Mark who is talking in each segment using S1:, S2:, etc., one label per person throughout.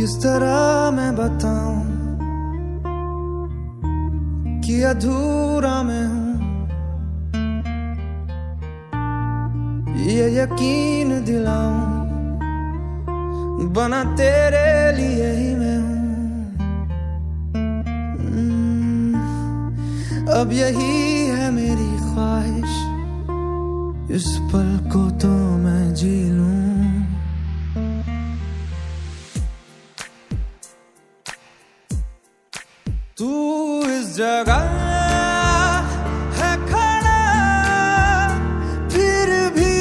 S1: किस तरह मैं बताऊँ कि अधूरा मैं हूँ? ये यकीन दिलाऊं बना तेरे लिए ही मैं हूँ। हम्म, अब यही है मेरी ख्वाहिश इस पल को तो मैं जी लूँ। तू इस जगह है खड़ा, फिर भी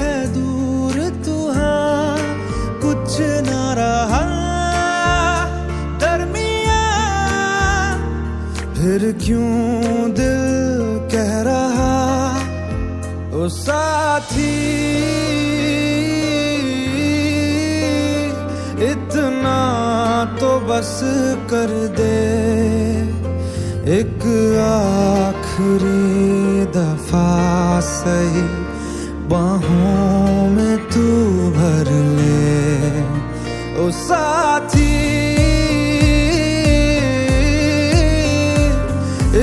S1: है दूर तू हाँ। कुछ न रहा दरमिया फिर क्यों दिल कह रहा, ओ बस कर दे। एक आखिरी दफ़ा सही बाहों में तू भर ले। ओ साथी,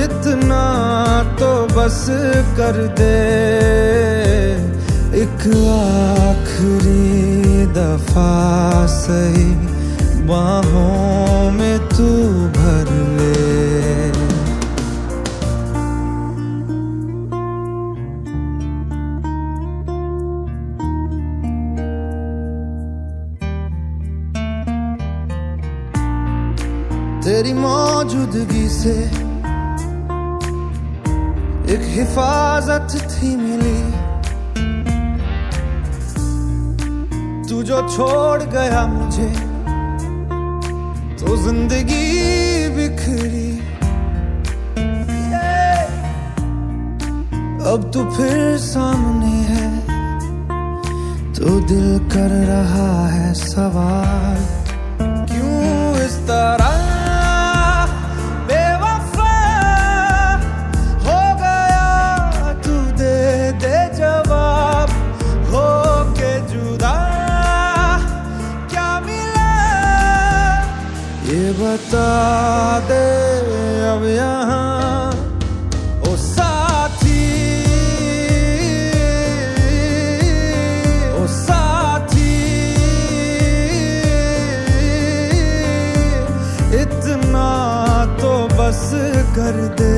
S1: इतना तो बस कर दे। एक आखिरी दफ़ा सही बाहों तू भर ले। तेरी मौजूदगी से एक हिफाजत थी मिली। तू जो छोड़ गया मुझे तो ज़िंदगी बिखरी। अब तो फिर सामने है तो दिल कर रहा है सवाल। ये बता दे अब यहाँ, ओ साथी ओ साथी, इतना तो बस कर दे,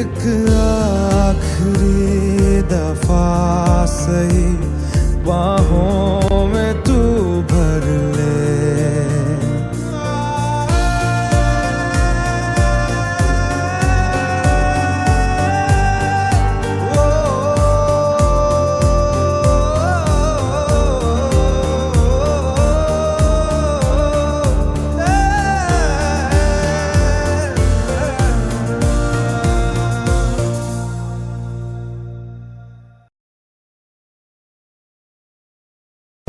S1: एक आखिरी दफ़ा सही बाहों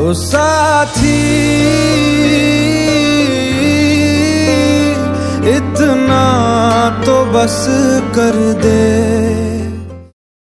S1: ओ साथी इतना तो बस कर दे।